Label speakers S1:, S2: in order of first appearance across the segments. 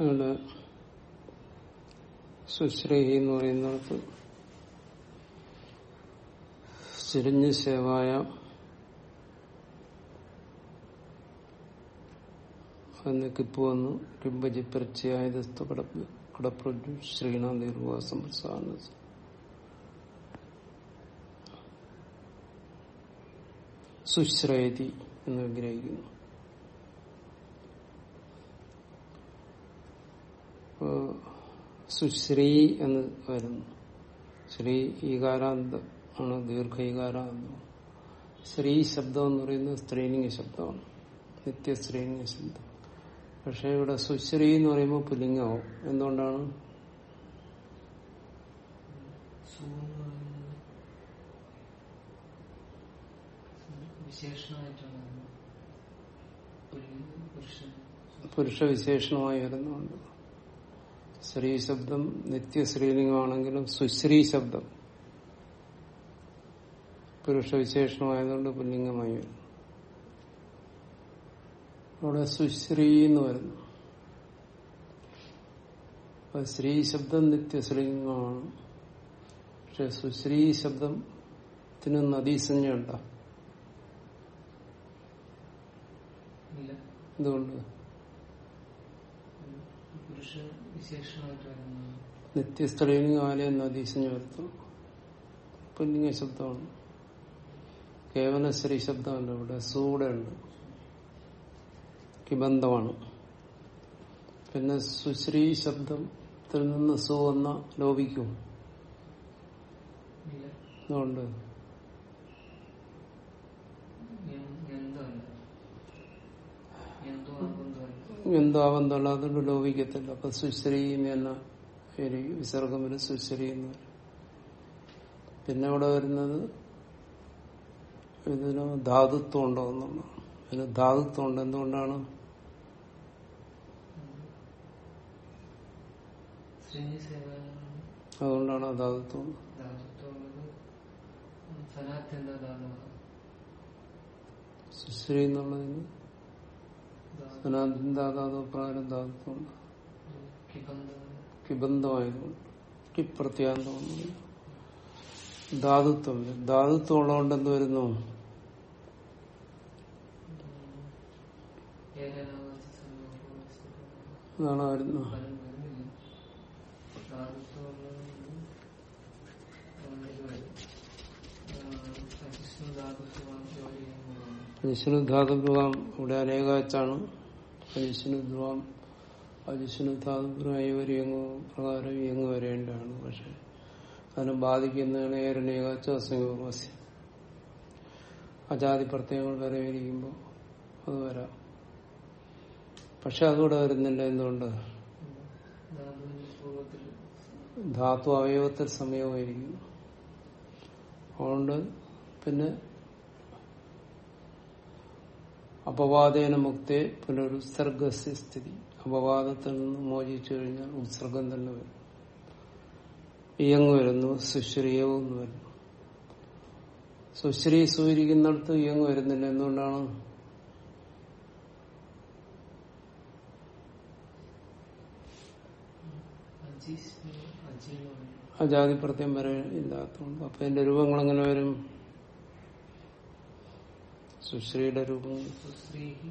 S1: അവിടെ സുശ്രേഹി എന്ന് പറയുന്നിടത്ത് ചിരിഞ്ഞ് സേവായ എന്ന് കിപ്പ് വന്നു. കിംബജി പരിചയായതസ്തു കടപ്പ് കടപ്രജു ശ്രീനാഥ് ദീർഘവാസം പ്രസാദ സുശ്രേതി എന്ന് വിഗ്രഹിക്കുന്നു. സുശ്രീ എന്ന് വരുന്നു. ശ്രീ ഈകാരാന്ത ആണ് ദീർഘ ഈകാരാന്തം ശ്രീ ശബ്ദം എന്ന് പറയുന്നത് സ്ത്രീലിംഗ ശബ്ദമാണ്. നിത്യ സ്ത്രീലിംഗ ശബ്ദം. പക്ഷെ ഇവിടെ സുശ്രീ എന്ന് പറയുമ്പോൾ പുല്ലിംഗമാവും എന്തുകൊണ്ടാണ്? പുരുഷ വിശേഷണമായി വരുന്നുണ്ട്. സ്ത്രീ ശബ്ദം നിത്യ ശ്രീലിംഗമാണെങ്കിലും സുശ്രീ ശബ്ദം പുരുഷ വിശേഷണമായതുകൊണ്ട് പുല്ലിംഗമായി വരുന്നു. അവിടെ സുശ്രീ എന്ന് വരുന്നു. അപ്പൊ ശ്രീ ശബ്ദം നിത്യ ശ്രീലിംഗമാണ് പക്ഷെ സുശ്രീ ശബ്ദത്തിന് നദീസഞ്ജയുണ്ടോ
S2: ഇല്ല.
S1: എന്തുകൊണ്ട്? നിത്യസ്ത്രീലിംഗ ആലയം അധീശം ചേർത്തു പുല്ലിംഗ ശബ്ദമാണ്. കേവല സ്ത്രീ ശബ്ദമല്ല ഇവിടെ സൂടെ ഉണ്ട് കിബന്ധമാണ്. പിന്നെ സുശ്രീ ശബ്ദത്തിൽ നിന്ന് സു എന്ന ലോപിക്കും. അതുകൊണ്ട്
S2: എന്തല്ല എന്തോ ആകുന്നതല്ല
S1: എന്തോ ആവന്തല്ല അതുകൊണ്ട് ലോപിക്കത്തില്ല. അപ്പൊ സുശ്രീം എന്ന ഒരു വിസർഗം വരും സുശ്രീ എന്ന് പിന്നെ ഇവിടെ വരുന്നത് ഇതിന് ധാതുത്വം ഉണ്ടോ എന്നാണ് ഇതിന് ധാതുത്വം ഉണ്ട്. എന്തുകൊണ്ടാണ്? അതുകൊണ്ടാണ് ധാതുത്വം. സുശ്രീ എന്നുള്ളതിന് സനാതന ധാതാതു കിബന്ധമായതുകൊണ്ട് കിപ്രത്യാന്തമൊന്നുമില്ല ധാതുത്വം. ഉള്ളതുകൊണ്ട് എന്ത് വരുന്നു? അതാണ് വരുന്നു നിശ്ചിത ധാതുഭ്രുവം ഇവിടെ അനേകാച്ചാണ്. അജിഷ്ണു ധ്രുവം അജിഷ്ണു ധാതുഭ്രുവം ഒരു ഇയങ്ങു പ്രകാരം ഇയങ്ങു വരേണ്ടതാണ്. പക്ഷെ അതിനെ ബാധിക്കുന്നതാണ് ഏരനേകാച്ച അസംയോഗവാസ്യം അജാതി പ്രത്യേകങ്ങൾ വരെ ഇരിക്കുമ്പോൾ അത് വരാം. പക്ഷെ അതുകൂടെ വരുന്നില്ല എന്തുകൊണ്ട്? ധാതു അവയവത്തിൽ സമയമായിരിക്കും അതുകൊണ്ട് പിന്നെ അപവാദേന മുക്തേ പുനരുത്സർഗസ്യ സ്ഥിതി. അപവാദത്തിൽ നിന്ന് മോചിച്ചു കഴിഞ്ഞാൽ ഉത്സർഗം തന്നെ വരും. ഇയങ്ങ് വരുന്നു സുശ്രീയവും വരുന്നു സുശ്രീ സൂചിക്കുന്നിടത്ത് ഇയങ്ങ് വരുന്നില്ല. എന്തുകൊണ്ടാണ്? അജാതി പ്രത്യം വരെ ഇല്ലാത്തതുകൊണ്ട്. അപ്പൊ എന്റെ രൂപങ്ങൾ എങ്ങനെ വരും? സുശ്രീയുടെ രൂപം.
S2: സുശ്രീഹി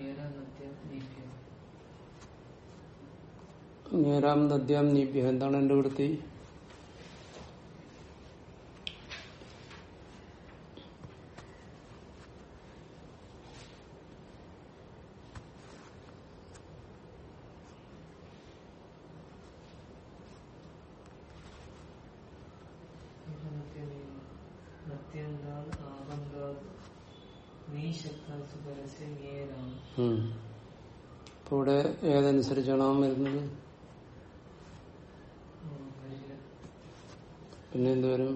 S2: ഏരാനത്യം ദീപ്യം
S1: ഞേരാം നദ്യാം നീപ്യ എന്താണ് എന്റെ വൃത്തി? അപ്പൊ ഇവിടെ ഏതനുസരിച്ചാണ് ആ വരുന്നത് പിന്നെ എന്തുവരും.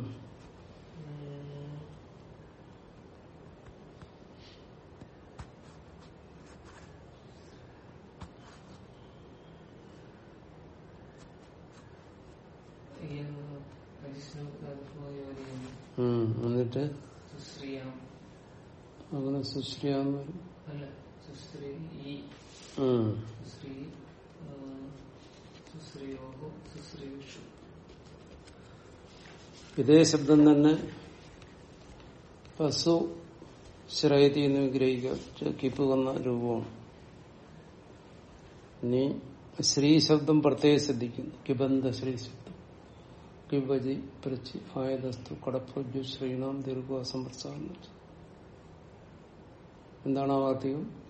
S1: എന്നിട്ട്? അങ്ങനെ സുശ്രീയാന്ന് വരും. ഇതേ ശബ്ദം തന്നെ പശു ശ്രയതി എന്ന് വിഗ്രഹിക്കുക കിപ്പ് വന്ന രൂപമാണ് ഇനി ശ്രീ ശബ്ദം പ്രത്യേകം ശ്രദ്ധിക്കുന്നു. കിബന്ധ ശ്രീ ശബ്ദം. കിബജി പ്രച്ചി ആയതസ്തു കടപ്രജു ശ്രീനാം ദീർഘ സമ്പ്രസാരണം എന്താണ് ആ വാർത്തകം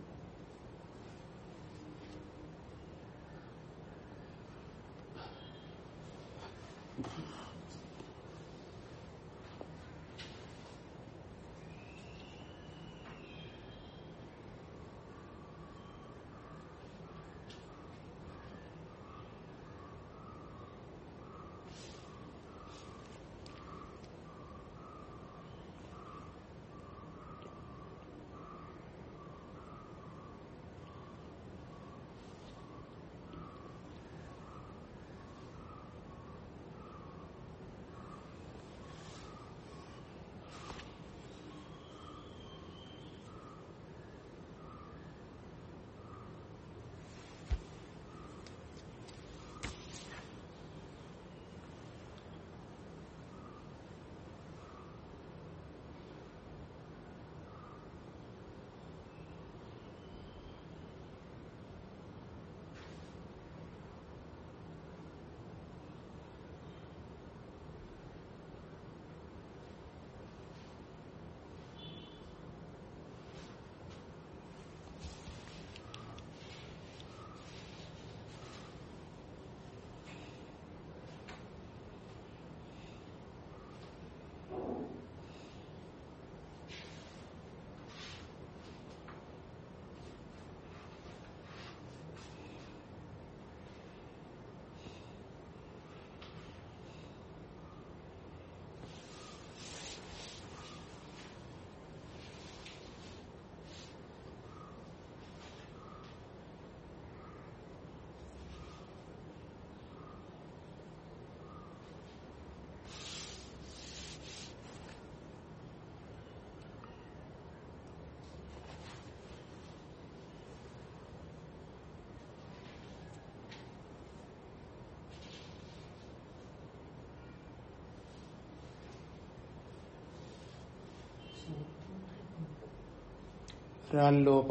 S1: രാലോപ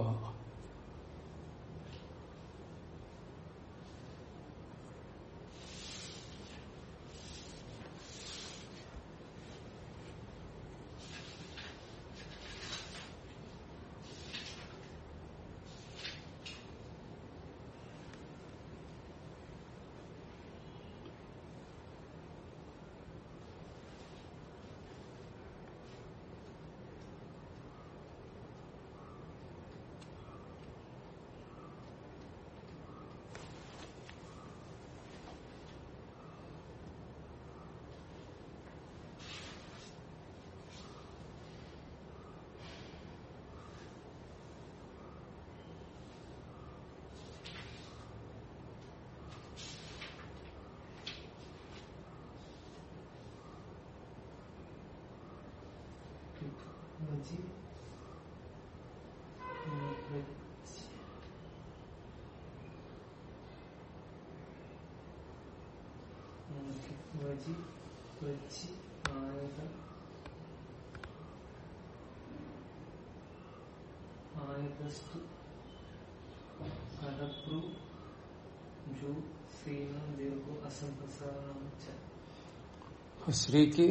S1: ശ്രീക്ക്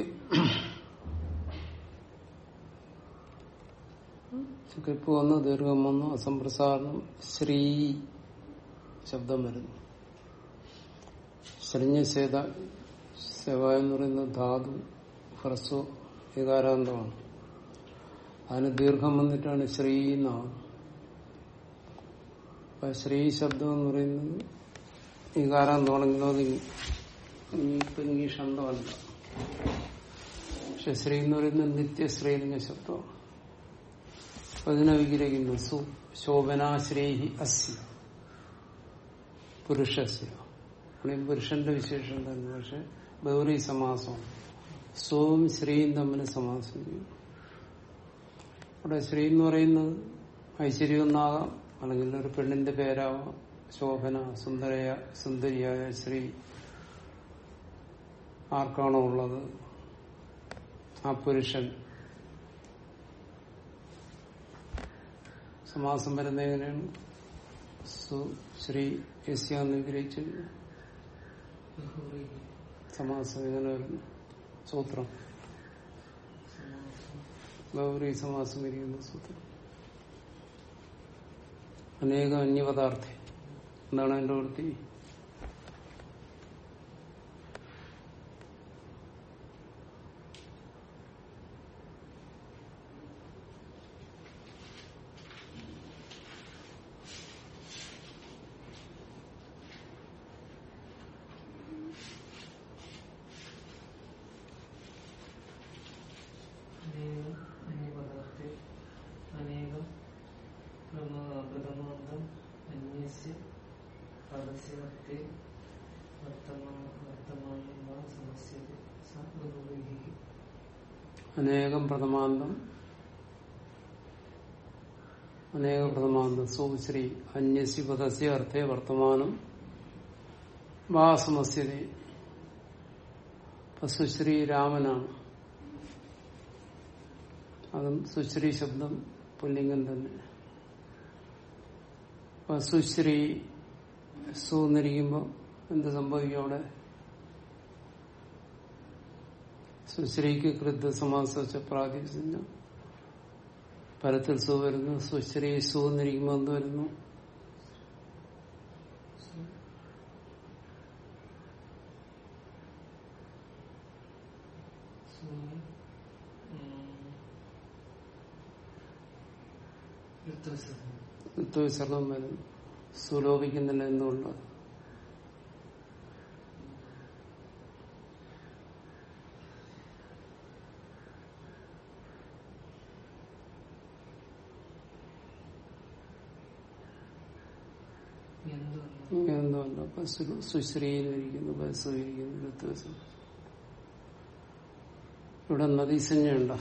S1: ക്രിപ്പ് വന്നു ദീർഘം വന്നു അസംപ്രസാരണം ശ്രീ ശബ്ദം വരുന്നു. ശ്രീഞ്ഞ സേത സേവ എന്ന് പറയുന്ന ധാതു ഹ്രസ്വ വികാരാന്തമാണ് അതിന് ദീർഘം വന്നിട്ടാണ് ശ്രീ എന്നാണ്. ശ്രീ ശബ്ദം എന്ന് പറയുന്നത് വികാരാന്തമാണെങ്കിലോ അത് ഇപ്പൊ ഇംഗ്ലീഷ് ശബ്ദമല്ല. പക്ഷെ ശ്രീ എന്ന് പറയുന്നത് നിത്യശ്രീലിംഗ ശബ്ദമാണ് അതിനെ വിഗ്രഹിക്കുന്നു. സു ശോഭനാശ്രീഹി അസ്യ. പുരുഷസ്യ. പുരുഷന്റെ വിശേഷം തന്നെ. പക്ഷെ ഗൗരി സമാസം. സ്വവും ശ്രീയും തമ്മിൽ സമാസം ചെയ്യും അവിടെ ശ്രീ എന്ന് പറയുന്നത് ഐശ്വര്യം ഒന്നാകാം അല്ലെങ്കിൽ ഒരു പെണ്ണിന്റെ പേരാവാം. ശോഭന സുന്ദരയ സുന്ദരിയായ ശ്രീ ആർക്കാണോ ഉള്ളത്? ആ പുരുഷൻ. സമാസം വരുന്ന എങ്ങനെയാണ് ശ്രീ എസ്
S2: ബഹുറി
S1: സമാസം എങ്ങനെ വരുന്നു സൂത്രം. ഗൗരി സമാസം ഇരിക്കുന്ന സൂത്രം. അനേക അന്യപദാർത്ഥി എന്താണ് അതിന്റെ വൃത്തി
S2: അനേകം അന്യപദാർത്ഥെ അനേകം പ്രമ- പ്രഥമാന്തം അന്യസ്യ പദസ്യ അർത്ഥേ വർത്തമാ- വർത്തമാനം വാ സമസ്യത്തെ സ ബഹുവൈഹി
S1: അനേകം പ്രഥമാന്തം അനേക സുശ്രീ അന്യസി പദസ്യ അർത്ഥേ വർത്തമാനം. വാ സമസ്യത ഇപ്പൊ സുശ്രീ രാമനാണ്. അതും സുശ്രീ ശബ്ദം പുല്ലിംഗം തന്നെ. സുശ്രീ സു എന്ത് സംഭവിക്കും അവിടെ? സുശ്രീക്ക് കൃത്യ സമാസ പ്രാതിസിഞ്ഞ പരത്തിൽ സു വരുന്നു സുശ്രീ സു എന്നിരിക്കുമ്പോ എന്ത് വരുന്നു?
S2: സൂര്യ ഋതുസർഗം
S1: വിസർഗം വരുന്നു സുലോപിക്കുന്നില്ല എന്തുകൊണ്ട് എന്തുകൊണ്ട് അപ്പൊ സു- സുശ്രീയിരിക്കുന്നു ബസ്സിരിക്കുന്നു ഋത്വസം ഇവിടെ നദീസഞ്ജയുണ്ട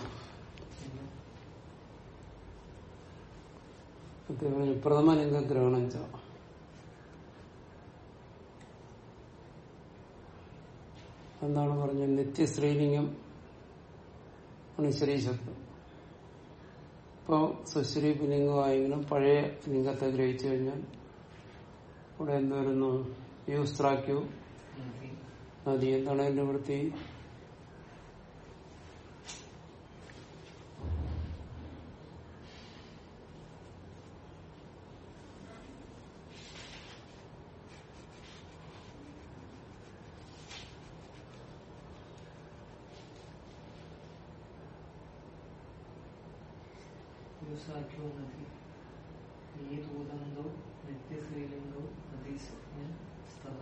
S2: പിന്നെ
S1: പ്രഥമ ലിംഗഗ്രഹണം ച എന്താണ് പറഞ്ഞത്? നിത്യശ്രീലിംഗം ആണ് ശ്രീ ശബ്ദം. ഇപ്പോ സുശ്രീ പുലിംഗമായെങ്കിലും പഴയ ലിംഗത്തെ ഗ്രഹിച്ചു കഴിഞ്ഞാൽ ഇവിടെ എന്ത് വരുന്നു യൂസ്ത്രാക്യു
S2: നദി.
S1: എന്താണ് അതിന്റെ വൃത്തി
S2: യുസാക്യോ നദി ഈ ദൂതന്തോ നിത്യശ്രീലിംഗോ നദീസജ്ഞ സ്ഥല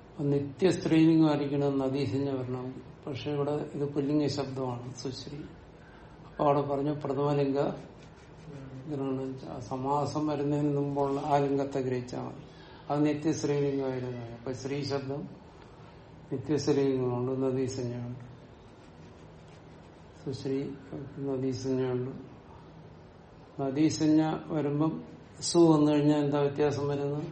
S1: അപ്പൊ നിത്യ സ്ത്രീലിംഗമായിരിക്കണം നദീസിന്റെ വരണം പക്ഷെ ഇവിടെ ഇത് പുല്ലിംഗ ശബ്ദമാണ് സുശ്രീ. അപ്പൊ അവിടെ പറഞ്ഞു പ്രഥമലിംഗ. സമാസം വരുന്നതിന് മുമ്പുള്ള ആ ലിംഗത്തെ ഗ്രഹിച്ചാൽ മതി. അത് നിത്യശ്രീലിംഗമായിരുന്നു അപ്പൊ സ്ത്രീ ശബ്ദം നിത്യശ്രീലിംഗമുണ്ട് നദീസഞ്ജയുണ്ട് സുശ്രീ നദീസഞ്ജയുണ്ട് നദീസഞ്ജ വരുമ്പം സു വന്നു കഴിഞ്ഞാൽ എന്താ വ്യത്യാസം വരുന്നത്?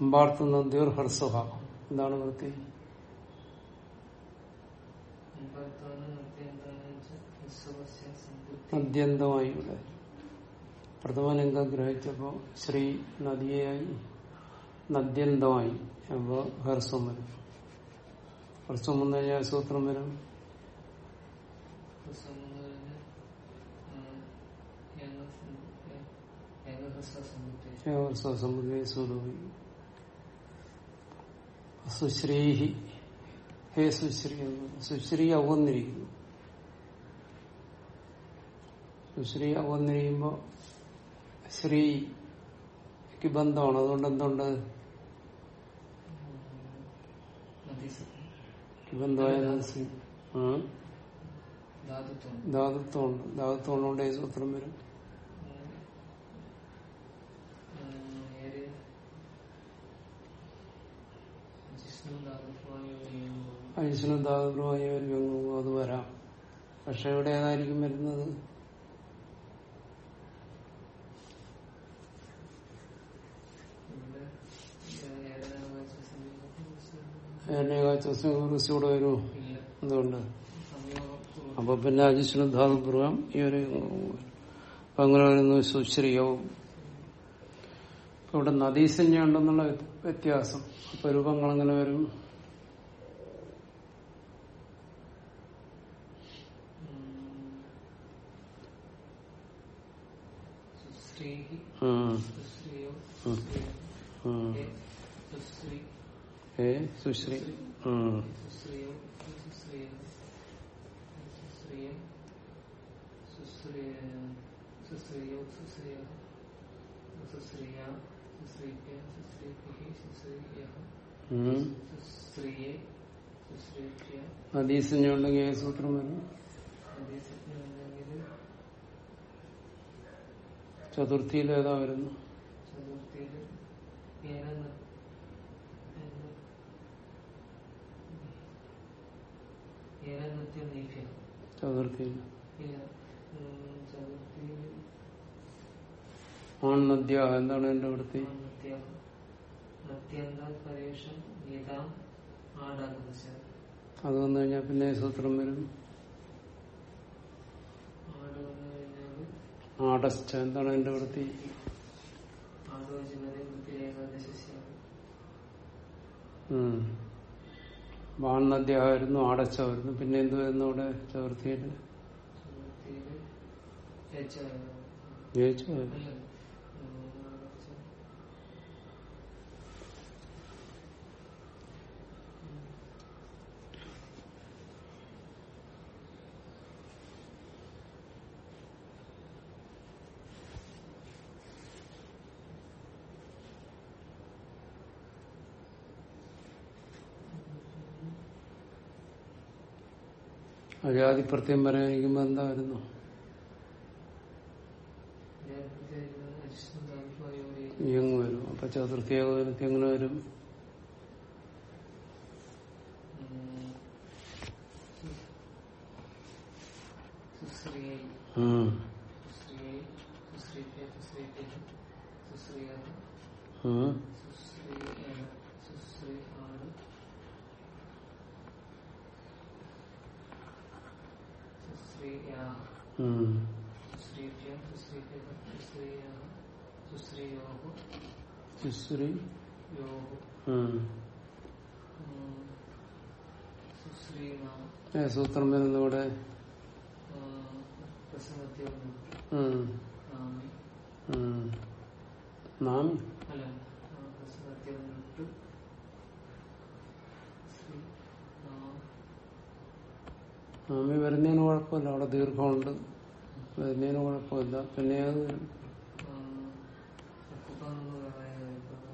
S1: അമ്പാർത്തുന്ന ദീർഹർസുഹ എന്താണ് വൃത്തി അത്യന്തമായി ഇവിടെ. പ്രഥമലിംഗം ഗ്രഹിച്ചപ്പോ ശ്രീ നദിയായി നദ്യന്തമായി അപ്പോ ഹർസം വരും. ഹർസം വന്നു കഴിഞ്ഞാൽ സൂത്രം വരും?
S2: സമുദായന് ഏകഹസ്വ സമ്പുദ്ധി
S1: ഹർസ്വസമുദയ സ്വരൂപി സുശ്രീഹി. ഹേ സുശ്രീ സുശ്രീ അവന്നിരിക്കുന്നു. സുശ്രീ അവന്നിരിക്കുമ്പോ ശ്രീക്ക് ബന്ധമാണ്. അതുകൊണ്ട് എന്തുണ്ട്? ബന്ധമായ ധാതുത്വമുണ്ട്. ധാതുത്വമുള്ളതുകൊണ്ട് ഈ സൂത്രം വരും? അഴിഷ്ണു ധാതുവായ ഒരു വ്യംഗവും അത് വരാം. പക്ഷെ ഇവിടെ ഏതായിരിക്കും വരുന്നത്?
S2: ഇവിടെ വരുമോ
S1: എന്തുകൊണ്ട് അപ്പൊ പിന്നെ അജിഷ്ണു ധാതുപൂർവം ഈ ഒരു. അപ്പൊ അങ്ങനെ വരുന്നു സുശ്രീയവും. ഇവിടെ നദീസഞ്ജ ഉണ്ടെന്നുള്ള വ്യ- വ്യത്യാസം. അപ്പൊ രൂപങ്ങൾ അങ്ങനെ വരും
S2: സുശ്രീഹി
S1: ഉം.
S2: സുശ്രീയോ
S1: ഉം.
S2: സുശ്രീയോ
S1: ഉം.
S2: ഏ സുശ്രീ
S1: ഏ സുശ്രീ ഉം.
S2: സുശ്രീയോ സുശ്രീയോ സുശ്രീയം സുശ്രീയ സുശ്രീയോ സുശ്രീയ സുശ്രീയ സുശ്രീപ്യ സുശ്രീഭി സുശ്രീയ
S1: ഉം.
S2: സുശ്രീയെ സുശ്രീ
S1: നദീസഞ്ജ ഉണ്ടെങ്കിൽ സൂത്രം വരും ചതുർത്ഥിയിൽ ഏതാ വരുന്നു
S2: ചതുർത്ഥിയിൽ.
S1: എന്താണ് എന്റെ വൃത്തി? അത് വന്നു കഴിഞ്ഞാൽ പിന്നെ സൂത്രം വരും
S2: ആട് വന്നു കഴിഞ്ഞാൽ
S1: ആടശ്ച എന്താണ് എന്റെ വൃത്തി?
S2: ആലോചനരെ
S1: ആടച്ചായിരുന്നു. പിന്നെ എന്ത് വരുന്നു അവിടെ ജയിച്ചു അജാതിപ്രത്യം പറയാനിരിക്കുമ്പോ എന്താ വരുന്നു? ഇങ്ങ് വരും. അപ്പൊ ചതുർത്ഥി എങ്ങനെ വരും
S2: സുശ്രീ
S1: ഉം.
S2: സുശ്രീ സുശ്രീപ്യ സുശ്രീപ്യ സുശ്രീയ
S1: ഉം.
S2: സുശ്രീ സുശ്രീ ആണ് സുശ്രീയ
S1: ഉം.
S2: സുശ്രീപ്യ സുശ്രീപ്യ സുശ്രീയ സുശ്രീയോ
S1: സൂത്രം വരുന്നു ഇവിടെ.
S2: നാമി
S1: വരുന്നതിന് കുഴപ്പമില്ല. അവിടെ ദീർഘമുണ്ട്. വരുന്നതിന് കുഴപ്പമില്ല. പിന്നെ അത് വരും ഉം.
S2: സുശ്രീനാം സുശ്രീനാം
S1: ഉം.
S2: സപ്തമിയാവചനം സുശ്രീ സുശ്രീയാം
S1: ഏ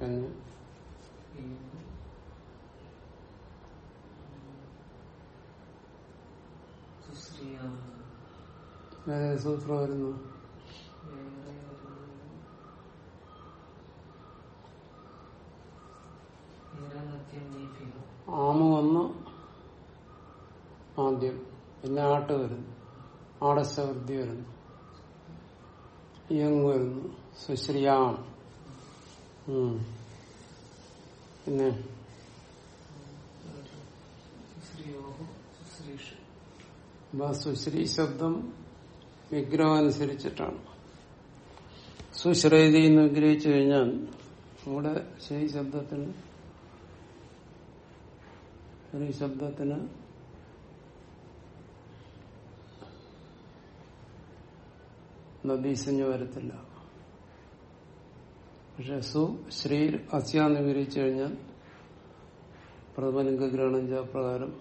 S1: പിന്നെ? വേറെ സൂത്രം വരുന്നു. ആമ വന്ന് ആദ്യം. പിന്നെ ആട്ട് വരുന്നു. ആടശവൃദ്ധി വരുന്നു ഇയങ് വരുന്നു സുശ്രിയാം പിന്നെ സുശ്രീ ശബ്ദം വിഗ്രഹം അനുസരിച്ചിട്ടാണ് സുശ്രേതി എന്ന് വിഗ്രഹിച്ചു കഴിഞ്ഞാൽ നമ്മുടെ ശ്രീ ശബ്ദത്തിന് ഒരു ശബ്ദത്തിന് നദീസഞ്ജ വരത്തില്ല. പക്ഷെ സു ശ്രീ അസ്യാന്ന് വിവരിച്ചു കഴിഞ്ഞാൽ പ്രഥമലിംഗ ഗ്രഹണം പ്രകാരം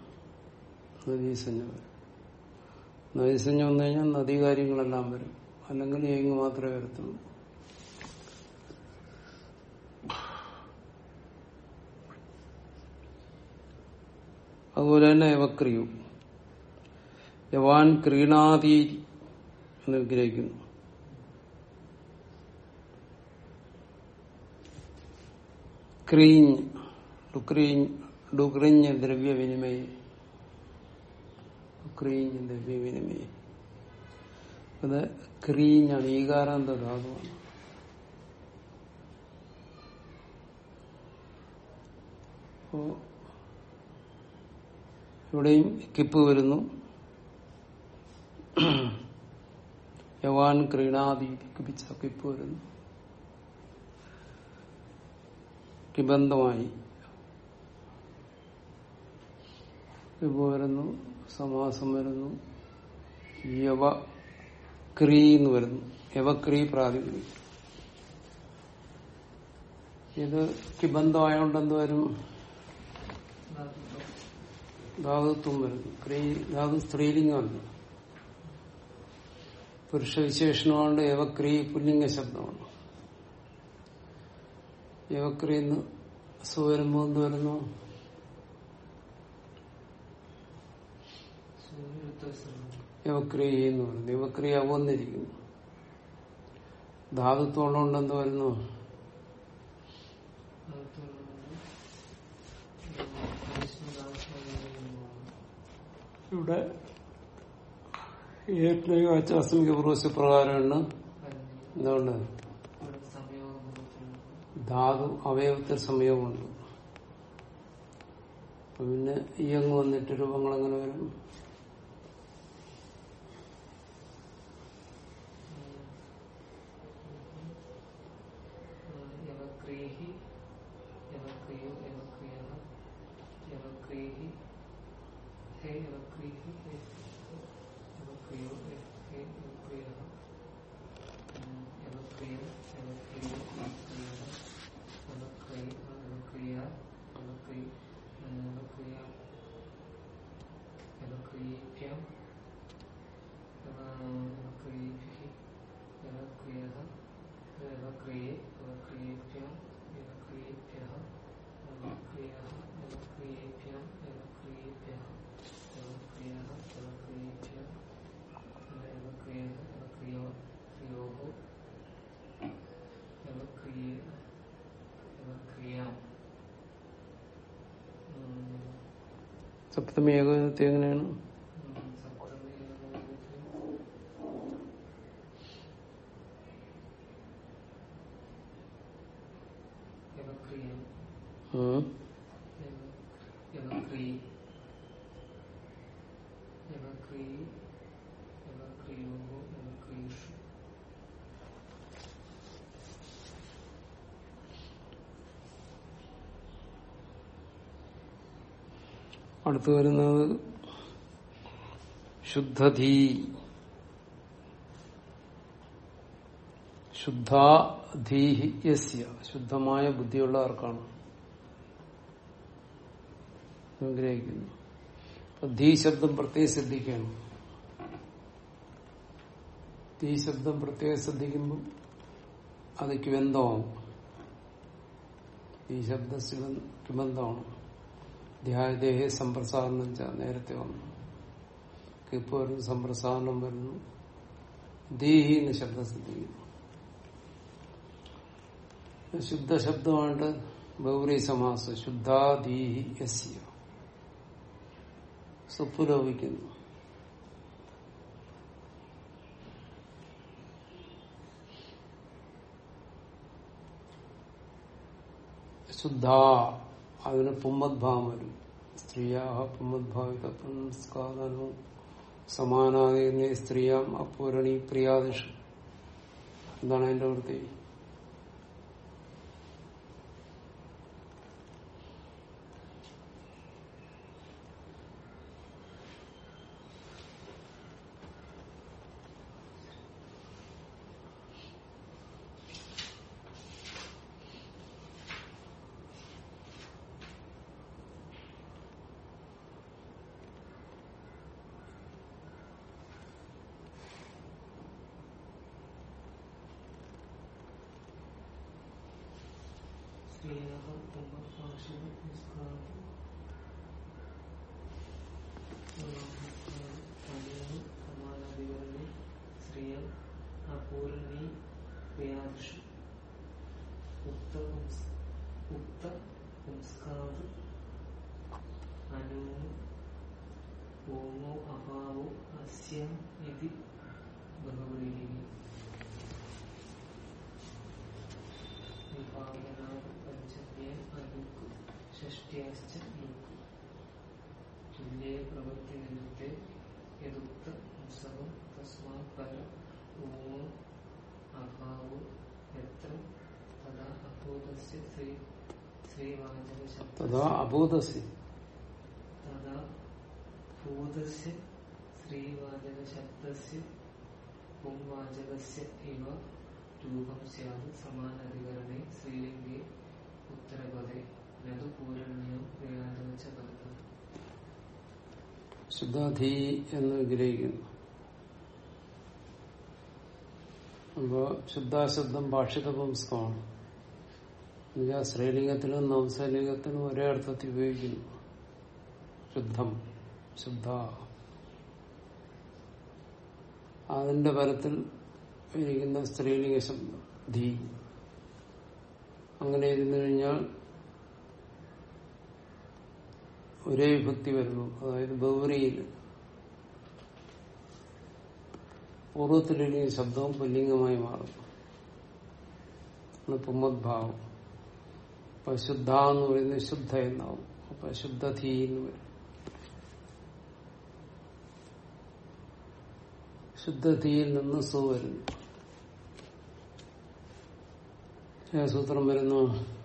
S1: നദീസഞ്ജ വരും. നദീസഞ്ജ വന്നു കഴിഞ്ഞാൽ നദീകാര്യങ്ങളെല്ലാം വരും. അല്ലെങ്കിൽ ഏങ്ങ് മാത്രമേ വരത്തുള്ളൂ. അതുപോലെ തന്നെ യവക്രിയു. യവാൻ ക്രീണാതി എന്ന് വിഗ്രഹിക്കുന്നു. ക്രീഞ്ഞ് ഡുക്രീഞ്ഞ് ഡുക്രിഞ്ഞ് ദ്രവ്യവിനിമയ. ക്രീഞ്ഞ് ദ്രവ്യവിനിമയ. അത് ക്രീഞ്ഞാണ് ഈകാരാന്ത ധാതുവാണ്. അപ്പോ ഇവിടെയും കിപ്പ് വരുന്നു. യവാൻ ക്രീണാദി കിപ്പിച്ച കിപ്പ് വരുന്നു. കിബന്ധമായി വിഭു വരുന്നു സമാസം വരുന്നു യവ ക്രീ എന്ന് വരുന്നു. യവക്രീ പ്രാതിപതി ഇത് കിബന്ധമായോണ്ട് എന്ത് വരും? ധാതുത്വം വരുന്നു. ക്രീ ധാതു സ്ത്രീലിംഗമല്ല പുരുഷവിശേഷണമുണ്ട് യവക്രീ പുല്ലിംഗ ശബ്ദമാണ് യവക്രീ എന്ന് സു വരുമ്പോ എന്ത് വരുന്നു. യുവക്രിയെന്ന് പറയുന്നു വന്നിരിക്കുന്നു. ധാതുത്വമുള്ള കൊണ്ട് എന്ത് വരുന്നു? ഇവിടെ ഏറ്റവും അച്ചാസ്മിക പുറവശ പ്രകാരമാണ് എന്തുകൊണ്ട്? ധാതു അവയവത്തിൽ സമയമുണ്ട് പിന്നെ ഈ അങ്ങ് വന്നിട്ട് രൂപങ്ങൾ എങ്ങനെ വരും
S2: യവക്രീഹി യവക്രിയോ യവക്രിയ യവക്രീഹി ഹേ യവക്രീഹി ഹേ യവക്രിയോ ഹേ യവക്രിയ യവക്രിയ യവക്രിയോ യവക്രിയ യവക്രിയ യവക്രിയ യവക്രിയ യവക്രീഭ്യം യവക്രീഭിः യവക്രിയः യവക്രിയേ യവക്രിയേഭ്യം യവക്രിയേഭ്യः യവക്രിയः യവക്രിയേഭ്യം യവക്രിയേഭ്യः യവക്രിയः യവക്രിയേഭ്യം യവക്രിയः യവക്രിയോ ക്രിയോः യവക്രിയേ യവക്രിയാം
S1: സപ്തമി ഏകോപനത്തെ എങ്ങനെയാണ്
S2: സപ്തമി യവക്രിയം
S1: ഉം.
S2: യവക്രീ യവക്രീ യവക്രിയോ യവക്രീഷു
S1: അടുത്ത് വരുന്നത്. യസ്യ. ശുദ്ധമായ ബുദ്ധിയുള്ള ആർക്കാണ്? അനുഗ്രഹിക്കുന്നു ധീ ശബ്ദം പ്രത്യേകം ശ്രദ്ധിക്കണം. ധീ ശബ്ദം പ്രത്യേകം ശ്രദ്ധിക്കുമ്പോൾ അത് കിബന്ധമാവും ഈ ശബ്ദ കിബന്ധമാണ് ധ്യായദേഹ സമ്പ്രസാരണം വെച്ചാൽ നേരത്തെ വന്നു. കിപ്പ് വരുന്നു സമ്പ്രസാരണം വരുന്നു. ദീഹി എന്ന് ശബ്ദം ശ്രദ്ധിക്കുന്നു ശുദ്ധ ശബ്ദമായിട്ട് ബൗരി സമാസ ശുദ്ധാദീഹി യസ്യ. സുപ്പുരോപിക്കുന്നു ശുദ്ധ അതിന് പുമ്മദ്ഭാവം വരും. സ്ത്രീയാഹ പുമ്മദ്ഭാവിത പുംസ്കാരവും സമാനാകുന്ന സ്ത്രീയാം അപൂരണി പ്രിയാദിഷു എന്താണ് അതിന്റെ വൃത്തി?
S2: അനൂന് ഓമോ അഭാവോ അസ്യം ഇതി ഷഷ്ട്യാശ്ച തുല്യേ പ്രവൃത്തി നിമിത്തെ യദുക്ത ഉത്സവം തസ്മാത് പര ഓമോ അഭാവോ എത്ര തഥാ അഭൂതസ്യ ശ്രീ ശ്രീവാചക ശബ്ദ
S1: തഥാ അഭൂതസി
S2: തഥാ ഭൂതസ്യ ശ്രീവാചക ശബ്ദസ്യ പുംവാചകസ്യ ഇവ രൂപം സ്യാത് സമാനാധികരണേ ശ്രീലിംഗേ ഉത്തരപദേ.
S1: ശുദ്ധാധീ എന്ന് വിഗ്രഹിക്കുന്നു അപ്പോ ശുദ്ധാശബ്ദം ഭാഷിത പുംസ്കമാണ്. എന്നുവെച്ചാൽ ശ്രീലിംഗത്തിനും നംസലിംഗത്തിലും ഒരേ അർത്ഥത്തിൽ ഉപയോഗിക്കുന്നു. ശുദ്ധം ശുദ്ധ. അതിന്റെ പരത്തിൽ ഇരിക്കുന്ന സ്ത്രീലിംഗ ശബ്ദം ധീ. അങ്ങനെ ഇരുന്നു കഴിഞ്ഞാൽ ഒരേ വിഭക്തി വരുന്നു. അതായത് ബൗറിയിൽ പൂർവത്തിലിരിക്കുന്ന ശബ്ദവും പുല്ലിംഗമായി മാറും. പുമ്മദ്ഭാവം പശുദ്ധ ശുദ്ധ എന്ന് പറയുന്നത് ശുദ്ധ എന്നാവും. അപ്പൊ ശുദ്ധധീ എന്ന് വരും. ശുദ്ധധിയിൽ നിന്ന് സു വരുന്നു. സൂത്രം വരുന്നു.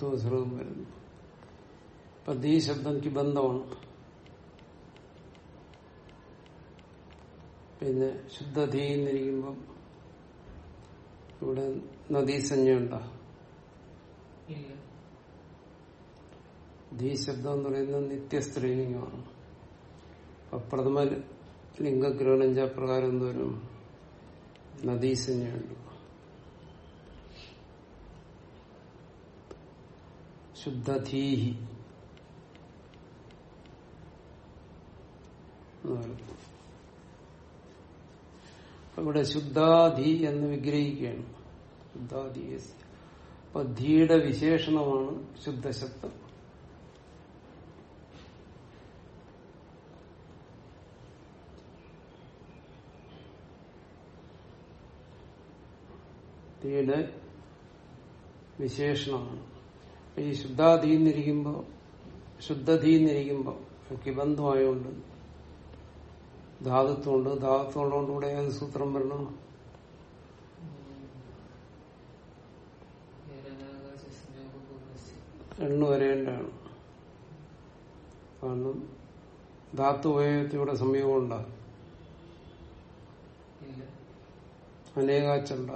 S1: ഋത്വസ്രവം വരുന്നു. അപ്പൊ ദീ ശബ്ദം ബന്ധമാണ്. പിന്നെ ശുദ്ധധീ എന്നിരിക്കുമ്പം ഇവിടെ നദീസഞ്ജയുണ്ടോ ധീ ശബ്ദം എന്ന് പറയുന്നത് നിത്യസ്ത്രീലിംഗമാണ്. അപ്പൊ പ്രഥമ ലിംഗഗ്രഹണഞ്ച പ്രകാരം എന്തോരും നദീസഞ്ജയുണ്ട് ശുദ്ധധീഹി. ഇവിടെ ശുദ്ധാധി എന്ന് വിഗ്രഹിക്കുകയാണ്. ശുദ്ധാധി അപ്പൊ ധീയുടെ വിശേഷണമാണ് ശുദ്ധശബ്ദം. ധീയുടെ വിശേഷണമാണ്. ഈ ശുദ്ധാധീന്നിരിക്കുമ്പോ ശുദ്ധധീന്നിരിക്കുമ്പോ കിബന്ധമായോണ്ട് ധാതുത്വമുണ്ട്. ധാതുത്വമുള്ളതുകൊണ്ട് ഇവിടെ ഏത് സൂത്രം വരണം? എണ്ണു വരേണ്ടതാണ്. കാരണം ധാത്തുപയോഗത്തിലൂടെ സംയോഗം ഉണ്ടാ
S2: ഇല്ല
S1: അനേകാച്ചുണ്ട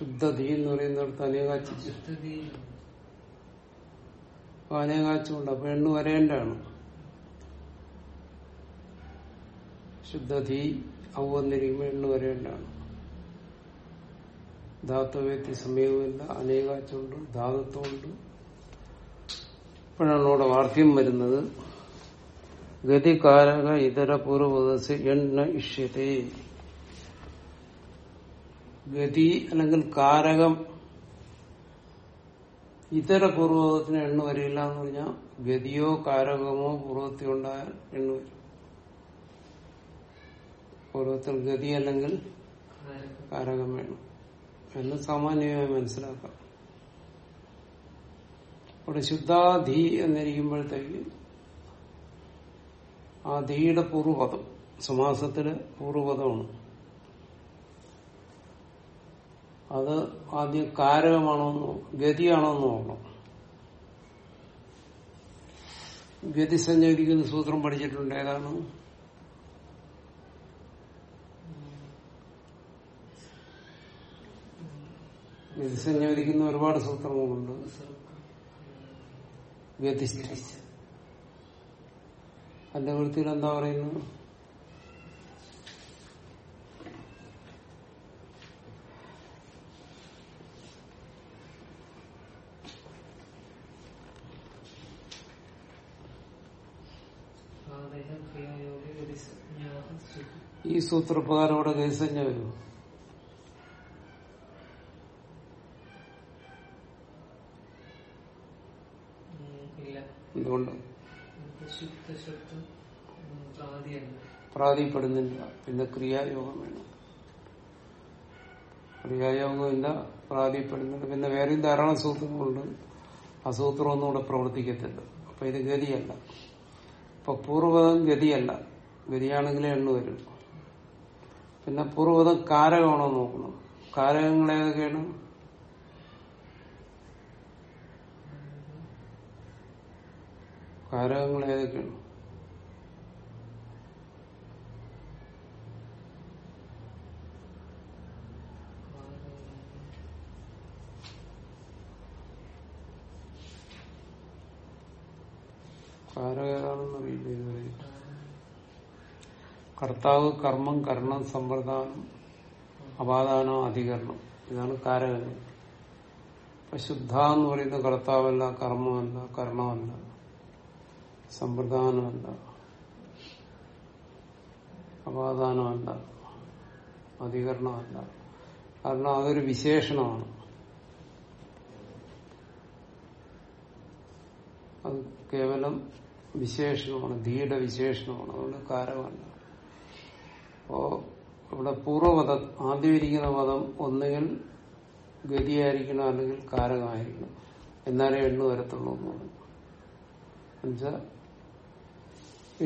S1: ശുദ്ധധി എന്ന് പറയുന്നിടത്ത് അനേകാച്ചി
S2: ശുദ്ധതി.
S1: അപ്പൊ അനേകാച്ചുണ്ട് അപ്പൊ എണ്ണു വരേണ്ടാണ് ശുദ്ധതി ഔ വന്നിരിക്കുമ്പോൾ എണ്ണു വരേണ്ടാണ് ധാത്വവ്യക്തി സമയവുമില്ല. അനേകാച്ചുണ്ട് ധാതത്വമുണ്ട് ഇപ്പോഴാണ് അവിടെ വാർത്തയും വരുന്നത്. ഗതികാരക ഇതര പൂർവതസ് എണ്ണ ഇഷ്യത്തെ. ഗതി അല്ലെങ്കിൽ കാരകം ഇതര പൂർവകത്തിന് എണ്ണ വരില്ല എന്ന് പറഞ്ഞാൽ ഗതിയോ കാരകമോ പൂർവത്തിൽ ഉണ്ടായാൽ എണ്ണ വരും. പൂർവത്തിൽ ഗതി അല്ലെങ്കിൽ കാരകം വേണം. എന്ന് സാമാന്യമായി മനസ്സിലാക്കാം. അവിടെ ശുദ്ധാധി എന്നിരിക്കുമ്പോഴത്തേക്ക് ആ ധീയുടെ പൂർവപദം സമാസത്തിലെ പൂർവപദമാണ്. അത് ആദ്യം കാരകമാണോ ഗതിയാണോ എന്ന് നോക്കണം. ഗതി സഞ്ചരിക്കുന്ന സൂത്രം പഠിച്ചിട്ടുണ്ട്. ഏതാണ്? ഗതി സഞ്ചരിക്കുന്ന ഒരുപാട് സൂത്രങ്ങളുണ്ട്. ഗതി അതിന്റെ വൃത്തിയിൽ എന്താ പറയുന്നത് ഈ സൂത്രപ്രകാരം അവിടെ കേസഞ്ഞ വരും.
S2: ഇല്ല.
S1: എന്തുകൊണ്ട്? പ്രാതിപ്പെടുന്നില്ല. പിന്നെ ക്രിയായോഗം വേണം. ക്രിയായോഗമില്ല പ്രാതിപ്പെടുന്നില്ല. പിന്നെ വേറെയും ധാരാളം സൂത്രങ്ങളുണ്ട്. ആ സൂത്രമൊന്നും ഇവിടെ പ്രവർത്തിക്കത്തില്ല. അപ്പൊ ഇത് ഗതിയല്ല. അപ്പൊ പൂർവപദം ഗതിയല്ല ഗതിയാണെങ്കിലേ എണ്ണ വരും പിന്നെ പൂർവതം കാരകമാണോ നോക്കണം? കാരകങ്ങൾ ഏതൊക്കെയാണ് കാരകങ്ങൾ ഏതൊക്കെയാണ് കാരകം അറിയില്ല കർത്താവ് കർമ്മം കരണം സമ്പ്രദാനം അപാദാനം അധികരണം. ഇതാണ് കാരകങ്ങൾ ഇപ്പൊ ശുദ്ധ എന്ന് പറയുന്നത് കർത്താവല്ല കർമ്മമല്ല കരണമല്ല സമ്പ്രദാനമല്ല അപാദാനമല്ല അധികരണമല്ല. കാരണം അതൊരു വിശേഷണമാണ്. അത് കേവലം വിശേഷണമാണ് ധീയുടെ വിശേഷണമാണ് അതുകൊണ്ട് കാരമല്ല അപ്പോ ഇവിടെ പൂർവപദം ആദ്യം ഇരിക്കുന്ന പദം ഒന്നുകിൽ ഗതിയായിരിക്കണം അല്ലെങ്കിൽ കാരകമായിരിക്കണം. എന്നാലേ എണ്ണു വരത്തുള്ളൂ എന്ന് പറഞ്ഞു എന്നുവെച്ചാൽ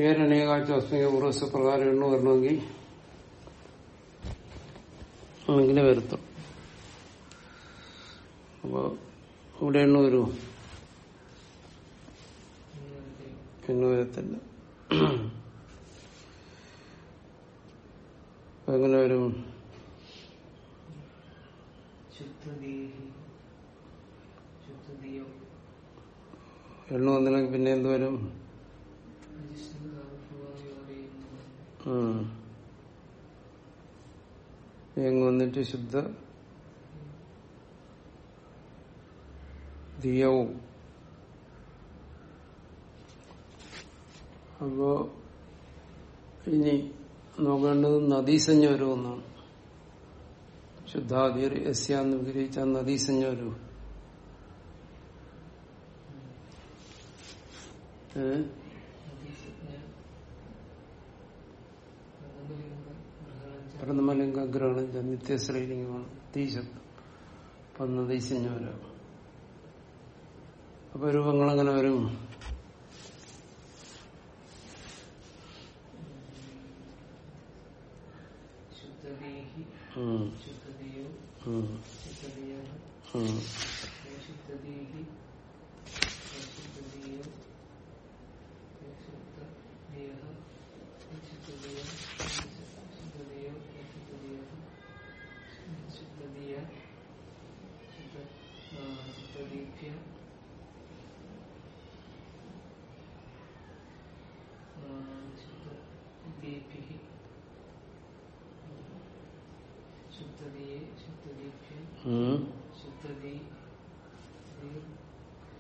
S1: ഏരണേകാഴ്ച അസ്മിക പ്രകാരം എണ്ണു വരണമെങ്കിൽ അങ്ങനെ വരുത്തും. അപ്പൊ ഇവിടെ എണ്ണു വരുമോ? എണ്ണു വരത്തില്ല അപ്പൊ എങ്ങനെ വരും എണ്ണ വന്നില്ലെങ്കിൽ പിന്നെ എന്ത് വരും? എങ് വന്നിട്ട് ശുദ്ധ ദിയവും അപ്പോ ഇനി നോക്കേണ്ടത് നദീസഞ്ജ വരുമെന്നാണ് ശുദ്ധാതിർ യസ്യാന്ന് വിഗ്രഹിച്ച നദീസഞ്ജ വരും ഏഹ് പ്രഥമലിംഗഗ്രഹണം നിത്യശ്രീലിംഗമാണ്. തീശബ്ദം അപ്പൊ അപ്പൊ രൂപങ്ങൾ അങ്ങനെ വരും.
S2: ശുദ്ധദീഹി
S1: ഉം,
S2: ശുദ്ധദീയോ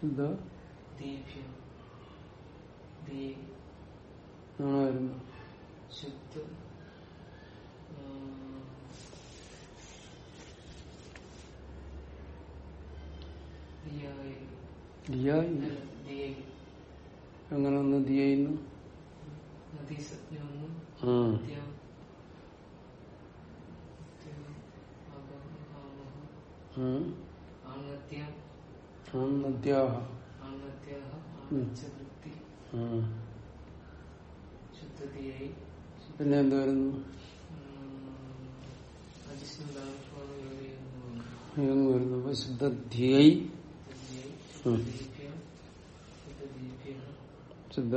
S1: എന്താ?
S2: ശുദ്ധതിയായി.
S1: പിന്നെ
S2: എന്തായിരുന്നു?
S1: എങ്ങ് വരുന്നു. അപ്പൊ ശുദ്ധധ്യൈ
S2: ശുദ്ധദീപ്യം.
S1: ശുദ്ധ?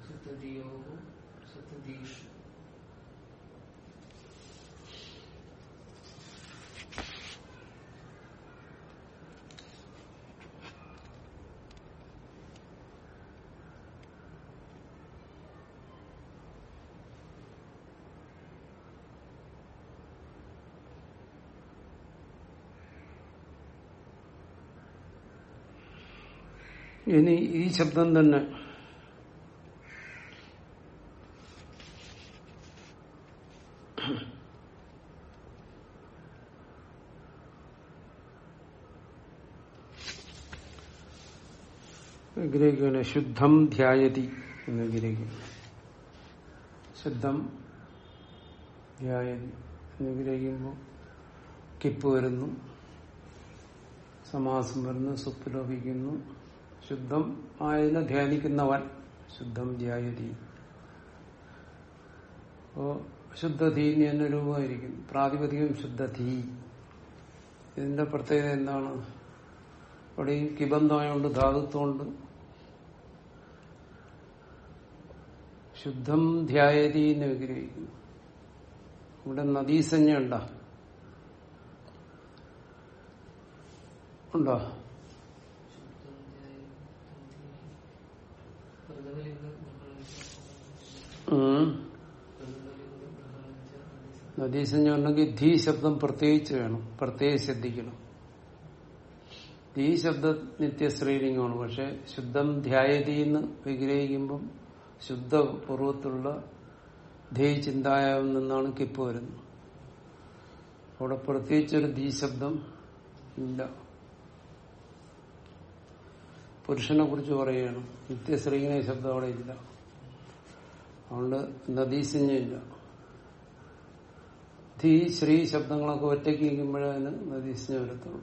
S1: ഇനി ഈ ശബ്ദം തന്നെ. ഗ്രഹിക്കുകയാണ് ശുദ്ധം ധ്യായതി എന്ന് ഗ്രഹിക്കുന്നു ശുദ്ധം ധ്യായതി എന്ന് ഗ്രഹിക്കുമ്പോൾ കിപ്പ് വരുന്നു. സമാസം വരുന്നു സുപ്പ് ലോപിക്കുന്നു ശുദ്ധം ആയതിനെ ധ്യാനിക്കുന്നവൻ ശുദ്ധം ധ്യായതി. അപ്പോ ശുദ്ധധീ എന്ന രൂപമായിരിക്കും. പ്രാതിപതികം ശുദ്ധധീ. ഇതിന്റെ പ്രത്യേകത എന്താണ്? അവിടെ ഈ കിബന്ധമായോണ്ട് ധാതുത്വമുണ്ട്. ശുദ്ധം ധ്യായതി എന്ന് വിഗ്രഹിക്കുന്നു. ഇവിടെ നദീസഞ്ജ ഉണ്ടോ? ഉണ്ടോ? നദീസഞ്ജ ഉണ്ടെങ്കിൽ ധീ ശബ്ദം പ്രത്യേകിച്ച് വേണം പ്രത്യേകം ശ്രദ്ധിക്കണം. ധീ ശബ്ദ നിത്യശ്രീലിംഗമാണ് പക്ഷെ ശുദ്ധം ധ്യായതി എന്ന് വിഗ്രഹിക്കുമ്പം ശുദ്ധ പൂർവത്തിലുള്ള ധീ ചിന്തായാവിൽ നിന്നാണ് കിപ്പ് വരുന്നത്. അവിടെ പ്രത്യേകിച്ചൊരു ധീ ശബ്ദം ഇല്ല. പുരുഷനെ കുറിച്ച് പറയുകയാണ്. നിത്യശ്രീലിംഗ ശബ്ദം അവിടെ ഇല്ല. അതുകൊണ്ട് നദീസിഞ്ഞില്ല ധീ ശ്രീ ശബ്ദങ്ങളൊക്കെ ഒറ്റയ്ക്ക് ഇരിക്കുമ്പോഴേ അതിന് നദീസഞ്ജ വരത്തുള്ളൂ.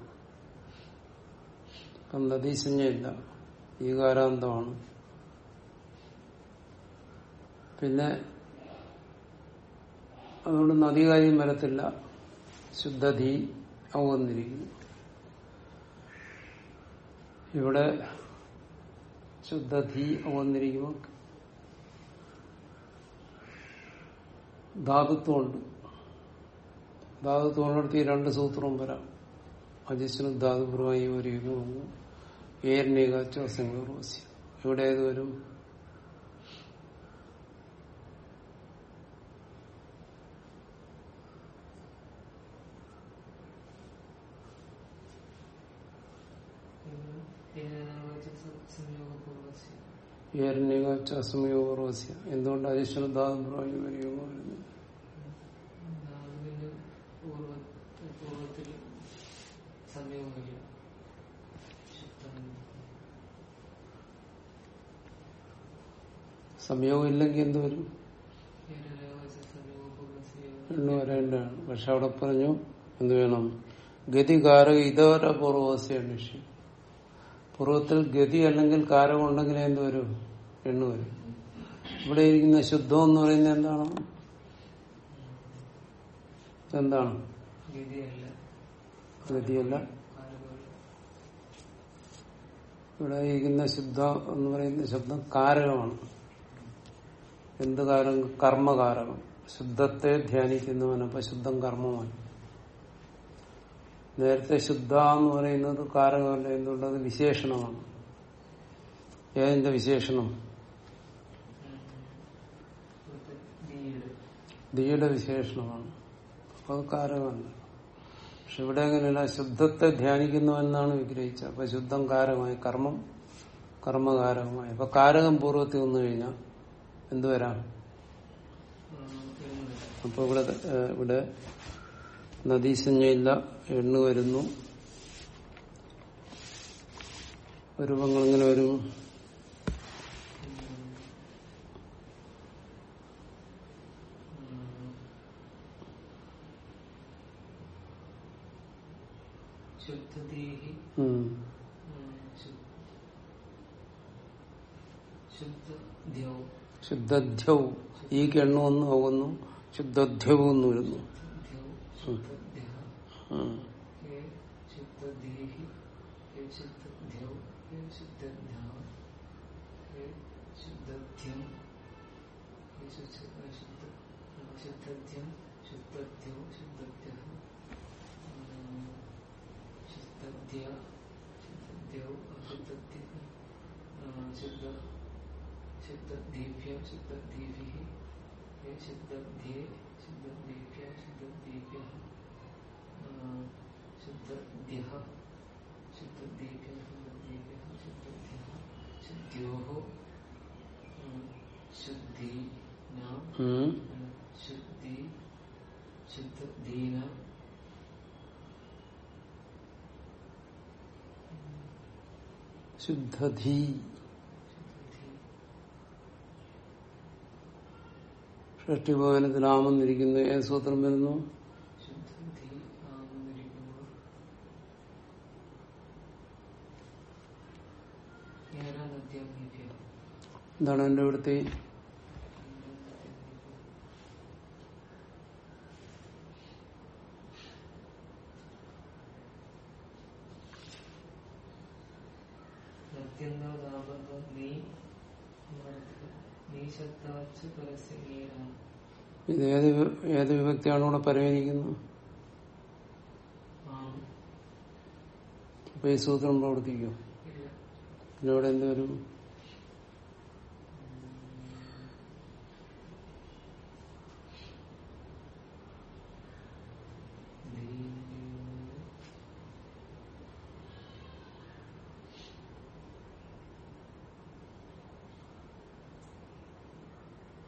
S1: അപ്പം ഈ ഈകാരാന്തമാണ് പിന്നെ അതുകൊണ്ട് നദീകാര്യം വരത്തില്ല. ശുദ്ധധീ അവന്നിരിക്കുന്നു ഇവിടെ ശുദ്ധധീ വന്നിരിക്കുമ്പോൾ ധാതുത്വമുണ്ട് ധാതുത്വമുള്ളിടത്ത് ഈ രണ്ട് സൂത്രവും വരാം അജിസ്നു ധാതുപൂർവമായി ഒരു ഏരനേകാച്ചോ സംഗൂർവസ്യ ഇവിടെ ഏത് വരും ഏരനേകാച്ച അസമയോർവസ്യ എന്തുകൊണ്ട് അജിസ്നു ധാതുപൂർവമായി വരികയോ സംയോഗം ഇല്ലെങ്കിൽ എന്ത് വരും? എണ്ണ വരേണ്ടതാണ് പക്ഷെ അവിടെ പറഞ്ഞു എന്ത് വേണം? ഗതി കാരക ഇതോര പൂർവസ്യ എണ്ണിഷി പൂർവത്തിൽ ഗതി അല്ലെങ്കിൽ കാരകം ഉണ്ടെങ്കിൽ എന്ത് വരും? എണ്ണു വരും. ഇവിടെ ഇരിക്കുന്ന ശുദ്ധം എന്ന് പറയുന്നത് എന്താണ്? എന്താണ്
S2: ഗതിയല്ല.
S1: ഇവിടെ ഇരിക്കുന്ന ശുദ്ധ എന്ന് പറയുന്ന ശബ്ദം കാരകമാണ്. എന്ത് കാരകം കർമ്മകാരകം. ശുദ്ധത്തെ ധ്യാനിക്കുന്നവൻ അപ്പൊ ശുദ്ധം കർമ്മമാണ്. നേരത്തെ ശുദ്ധ എന്ന് പറയുന്നത് കാരകമല്ല എന്തുകൊണ്ട്? വിശേഷണമാണ്. ഏതിന്റെ വിശേഷണം
S2: ഇവിടുത്തെ ദീയുടെ
S1: ദിയുടെ വിശേഷണമാണ്. അപ്പൊ അത് കാരകമല്ല പക്ഷെ ഇവിടെ എങ്ങനെയല്ല ശുദ്ധത്തെ ധ്യാനിക്കുന്നു എന്നാണ് വിഗ്രഹിച്ചത്. അപ്പൊ ശുദ്ധം കാരകമായി കർമ്മം കർമ്മകാരകമായി. അപ്പൊ കാരകം പൂർവത്തിൽ വന്നു കഴിഞ്ഞാൽ എന്തുവരാം? അപ്പൊ ഇവിടെ ഇവിടെ നദീസഞ്ജയില്ല എണ്ണു വരുന്നു. രൂപങ്ങൾ ഇങ്ങനെ വരും. ശുദ്ധധ്യൗ ഈ കെണ്ണു ഒന്ന് പോകുന്നു. ശുദ്ധധ്യവും എന്ന് വരുന്നു
S2: ശുദ്ധധ്യം ശുദ്ധധ്യം ശുദ്ധധ്യം ശുദ്ധധ്യം सिद्धेभ्य सिद्धेभि सिद्धे सिद्धेभ्य सिद्धेभ्य सिद्धेभ्य सिद्धेभ्य सिद्धेभ्य सिद्ध्यो शुद्धि शुद्धि सिद्धीना
S1: ശുദ്ധധീ
S2: ഷഷ്ടിഭവനത്തിൽ
S1: ഷഷ്ടിഭവനത്തിലാമെന്നിരിക്കുന്നു ഏത് സൂത്രം വരുന്നു? എന്താണ് എന്റെ ഇവിടുത്തെ ഇത് ഏത് ഏത് വിഭക്തിയാണ് ഇവിടെ പരിഗണിക്കുന്നത്
S2: ആം.
S1: അപ്പൊ ഈ സൂത്രം പ്രവർത്തിക്കും. ഇതിലൂടെ എന്ത് വരും
S2: ഇവിടെ ഇത് നേരെ രാഗച്ച സംയോഗപൂർവസ്യ
S1: ഉം.
S2: ശുദ്ധ ധ്യാം
S1: ഉം.
S2: സപ്തമയാഗത്തിൽ ശുദ്ധ ധ്യാം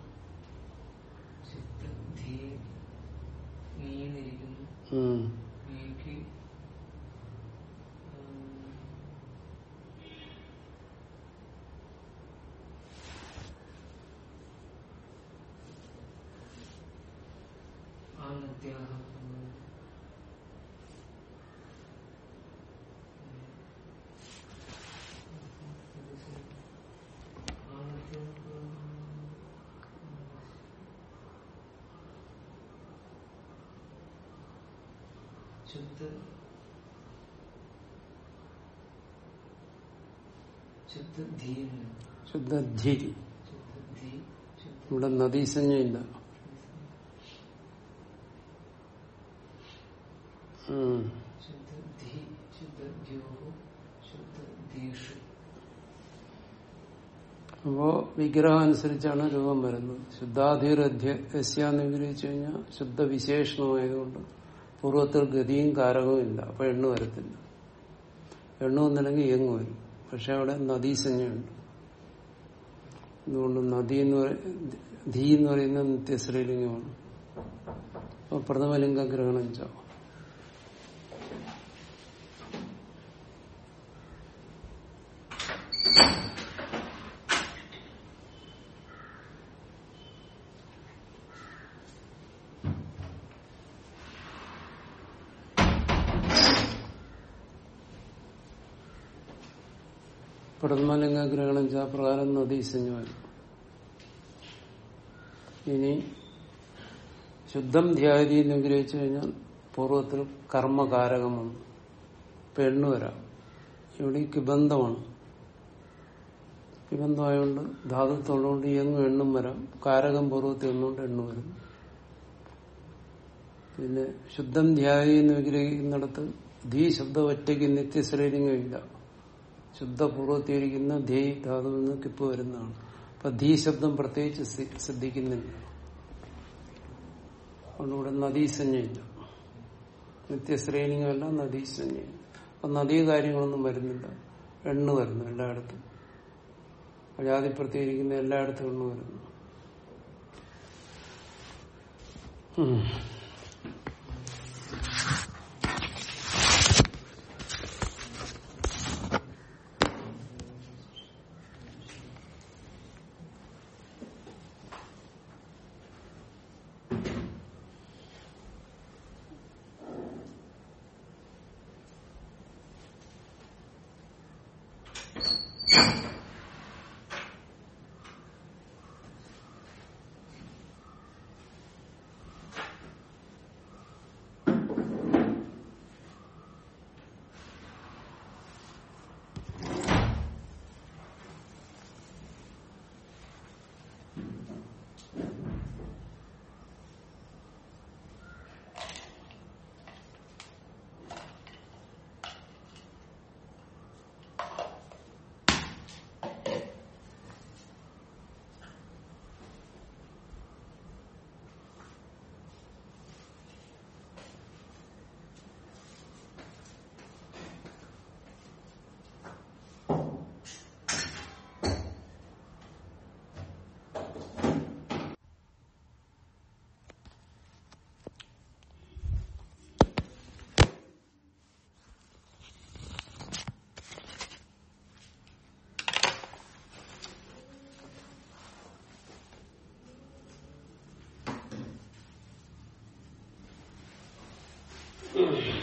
S2: ശുദ്ധ
S1: ശുദ്ധധി ഇവിടെ നദീസഞ്ജയില്ല. അപ്പോ വിഗ്രഹം അനുസരിച്ചാണ് രൂപം വരുന്നത്. ശുദ്ധാധീരധ്യസ്യ എന്ന് വിഗ്രഹിച്ചു കഴിഞ്ഞാൽ ശുദ്ധ വിശേഷണമായതുകൊണ്ട് പൂർവത്തിൽ ഗതിയും കാരകവും ഇല്ല. അപ്പൊ എണ്ണു വരത്തില്ല. എണ്ണു വന്നില്ലെങ്കിൽ എങ്ങ് വരും. പക്ഷെ അവിടെ നദീസഞ്ജയുണ്ട് അതുകൊണ്ട് നദി എന്ന് പറയുന്ന ധീ എന്ന് പറയുന്ന നിത്യശ്രീലിംഗമാണ്. അപ്പൊ പ്രഥമലിംഗ ഗ്രഹണം ച പ്രഥമലിംഗ ഗ്രഹണം ച ഇനി ശുദ്ധം ധ്യാതി എന്ന് വിഗ്രഹിച്ചു കഴിഞ്ഞാൽ പൂർവത്തിൽ കർമ്മകാരകം വന്നു ഇപ്പൊ എണ്ണു വരാം. ഇവിടെ കിബന്ധമാണ് കിബന്ധമായതുകൊണ്ട് ധാതുത്തുള്ളതുകൊണ്ട് എങ്ങും എണ്ണും വരാം. കാരകം പൂർവത്തിൽ ഒന്നുകൊണ്ട് എണ്ണു വരും. പിന്നെ ശുദ്ധം ധ്യാതി എന്ന് വിഗ്രഹിക്കുന്നിടത്ത് ധീ ശബ്ദം ഒറ്റയ്ക്ക് നിത്യശ്രീലിംഗമില്ല ശുദ്ധപൂർവത്തിയിരിക്കുന്ന ധീ ധാതുവിൽ നിന്ന് കിപ്പ് വരുന്നതാണ്. അപ്പൊ ധീ ശബ്ദം പ്രത്യേകിച്ച് ശ്രദ്ധിക്കുന്നില്ല. അതുകൊണ്ടിവിടെ നദീസഞ്ജയില്ല നിത്യശ്രേണികമല്ല നദീസഞ്ജയില്ല അപ്പൊ നദീ കാര്യങ്ങളൊന്നും വരുന്നില്ല. എണ്ണു വരുന്നു എല്ലായിടത്തും. അജാതി പ്രത്യേകിക്കുന്ന എല്ലായിടത്തും എണ്ണു വരുന്നു.
S2: Mm-hmm.